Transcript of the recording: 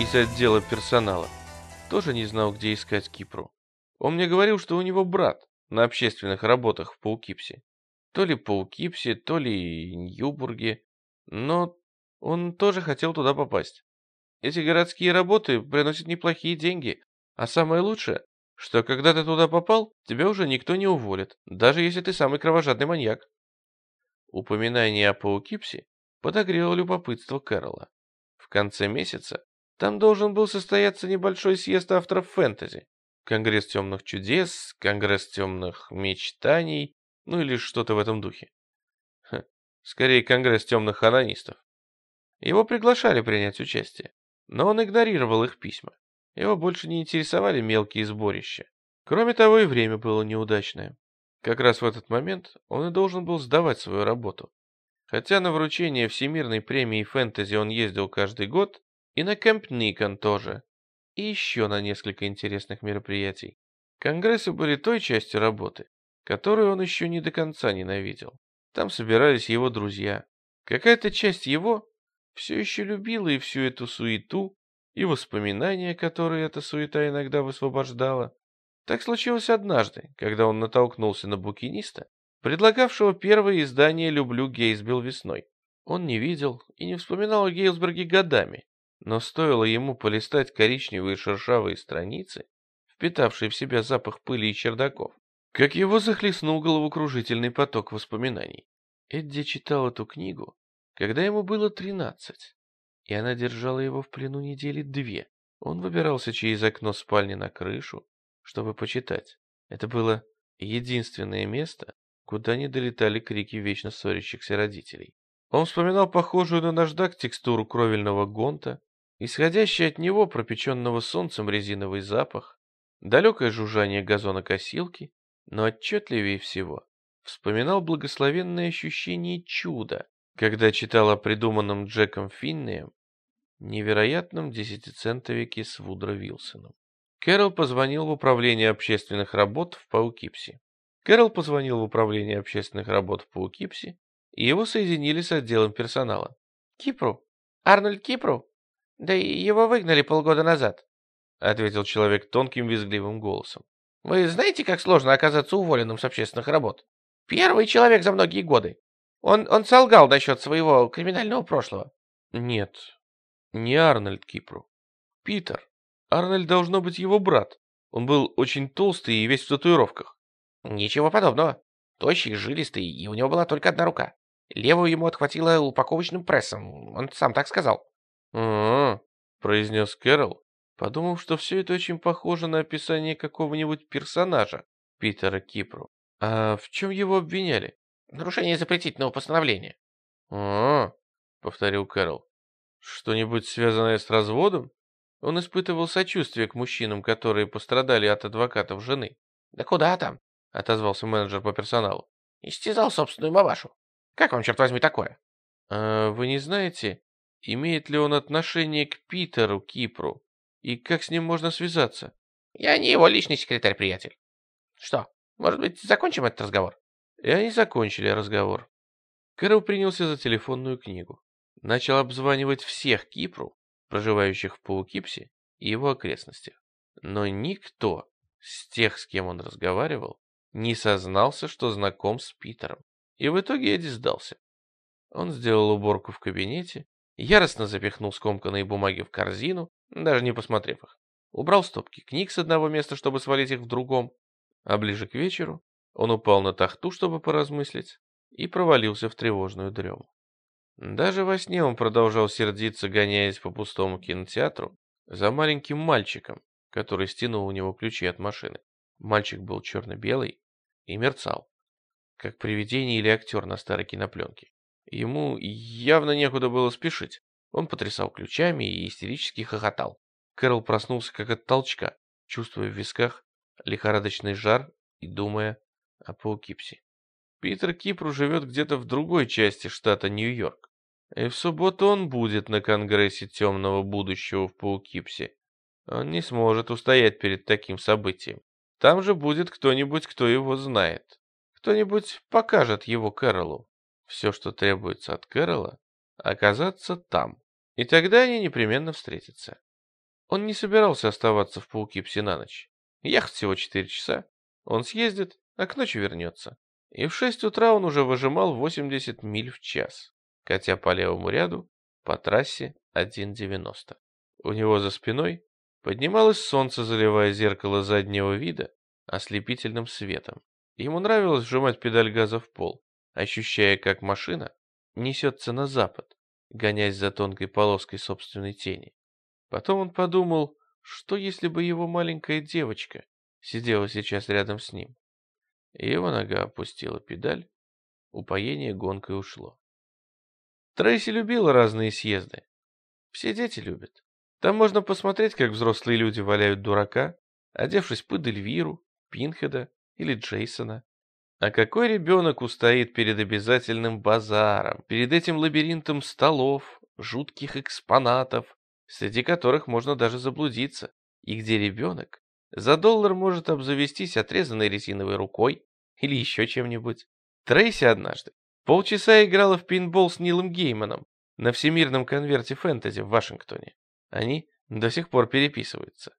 Из отдела персонала тоже не знал, где искать Кипру. Он мне говорил, что у него брат на общественных работах в Паукипсе. То ли Паукипсе, то ли Ньюбурге. Но он тоже хотел туда попасть. Эти городские работы приносят неплохие деньги. А самое лучшее, что когда ты туда попал, тебя уже никто не уволит, даже если ты самый кровожадный маньяк. Упоминание о Паукипсе подогрело любопытство Кэрола. В конце месяца там должен был состояться небольшой съезд авторов фэнтези. Конгресс темных чудес, Конгресс темных мечтаний, ну или что-то в этом духе. Ха, скорее, Конгресс темных анонистов. Его приглашали принять участие, но он игнорировал их письма. Его больше не интересовали мелкие сборища. Кроме того, и время было неудачное. Как раз в этот момент он и должен был сдавать свою работу. Хотя на вручение Всемирной премии фэнтези он ездил каждый год, и на Кэмп Никон тоже, и еще на несколько интересных мероприятий. Конгрессы были той частью работы, которую он еще не до конца ненавидел. Там собирались его друзья. Какая-то часть его все еще любила и всю эту суету, и воспоминания, которые эта суета иногда высвобождала. Так случилось однажды, когда он натолкнулся на букиниста, предлагавшего первое издание «Люблю Гейсбил весной». Он не видел и не вспоминал о Гейлсберге годами, но стоило ему полистать коричневые шершавые страницы, впитавшие в себя запах пыли и чердаков, как его захлестнул головокружительный поток воспоминаний. Эдди читал эту книгу, когда ему было тринадцать, и она держала его в плену недели две. Он выбирался через окно спальни на крышу, чтобы почитать. Это было единственное место, куда не долетали крики вечно ссорящихся родителей. Он вспоминал похожую на наждак текстуру кровельного гонта, исходящий от него пропеченного солнцем резиновый запах, далекое жужжание газонокосилки, но отчетливее всего вспоминал благословенное ощущение чуда, когда читал о придуманном Джеком Финнеем невероятном десятицентовике с Вудро Вилсоном. Кэрол позвонил в управление общественных работ в Паукипсе. Кэрол позвонил в управление общественных работ в Паукипсе, и его соединили с отделом персонала. «Кипру? Арнольд Кипру? Да его выгнали полгода назад», — ответил человек тонким визгливым голосом. «Вы знаете, как сложно оказаться уволенным с общественных работ? Первый человек за многие годы. Он, он солгал насчет своего криминального прошлого». «Нет, не Арнольд Кипру. Питер. Арнольд должно быть его брат. Он был очень толстый и весь в татуировках. Ничего подобного. Тощий, жилистый, и у него была только одна рука. Левую ему отхватило упаковочным прессом. Он сам так сказал. «А-а-а», произнес Кэрол, подумав, что все это очень похоже на описание какого-нибудь персонажа Питера Кипру. А в чем его обвиняли? Нарушение запретительного постановления. «А-а-а», повторил Кэрол. Что-нибудь связанное с разводом? Он испытывал сочувствие к мужчинам, которые пострадали от адвокатов жены. «Да куда там?» — отозвался менеджер по персоналу. «Истязал собственную мамашу. Как вам, черт возьми, такое?» «А вы не знаете, имеет ли он отношение к Питеру Кипру? И как с ним можно связаться?» «Я не его личный секретарь, приятель. Что, может быть, закончим этот разговор?» И они закончили разговор. Кэрол принялся за телефонную книгу начал обзванивать всех Кипру, проживающих в Паукипсе и его окрестностях. Но никто с тех, с кем он разговаривал, не сознался, что знаком с Питером. И в итоге Эдди сдался. Он сделал уборку в кабинете, яростно запихнул скомканные бумаги в корзину, даже не посмотрев их. Убрал стопки книг с одного места, чтобы свалить их в другом. А ближе к вечеру он упал на тахту, чтобы поразмыслить, и провалился в тревожную дрему. Даже во сне он продолжал сердиться, гоняясь по пустому кинотеатру за маленьким мальчиком, который стянул у него ключи от машины. Мальчик был черно-белый и мерцал, как привидение или актер на старой кинопленке. Ему явно некуда было спешить. Он потрясал ключами и истерически хохотал. Кэрол проснулся как от толчка, чувствуя в висках лихорадочный жар и думая о Паукипсе. Питер Кипру живет где-то в другой части штата Нью-Йорк. И в субботу он будет на Конгрессе темного будущего в Паукипсе. Он не сможет устоять перед таким событием. Там же будет кто-нибудь, кто его знает. Кто-нибудь покажет его Кэролу. Все, что требуется от Кэрола, оказаться там. И тогда они непременно встретятся. Он не собирался оставаться в Паукипсе на ночь. Ехать всего четыре часа. Он съездит, а к ночи вернется. И в шесть утра он уже выжимал 80 миль в час, катя по левому ряду по трассе 1.90. У него за спиной поднималось солнце, заливая зеркало заднего вида ослепительным светом. Ему нравилось сжимать педаль газа в пол, ощущая, как машина несется на запад, гонясь за тонкой полоской собственной тени. Потом он подумал, что если бы его маленькая девочка сидела сейчас рядом с ним. Его нога опустила педаль, упоение гонкой ушло. Трейси любила разные съезды. Все дети любят. Там можно посмотреть, как взрослые люди валяют дурака, одевшись под Эльвиру, Пинхеда или Джейсона. А какой ребенок устоит перед обязательным базаром, перед этим лабиринтом столов, жутких экспонатов, среди которых можно даже заблудиться, и где ребенок за доллар может обзавестись отрезанной резиновой рукой или еще чем-нибудь. Трейси однажды полчаса играла в пейнтбол с Нилом Гейманом на всемирном конверте фэнтези в Вашингтоне. Они до сих пор переписываются.